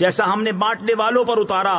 جیسا ہم نے بانٹنے والوں پر اتارا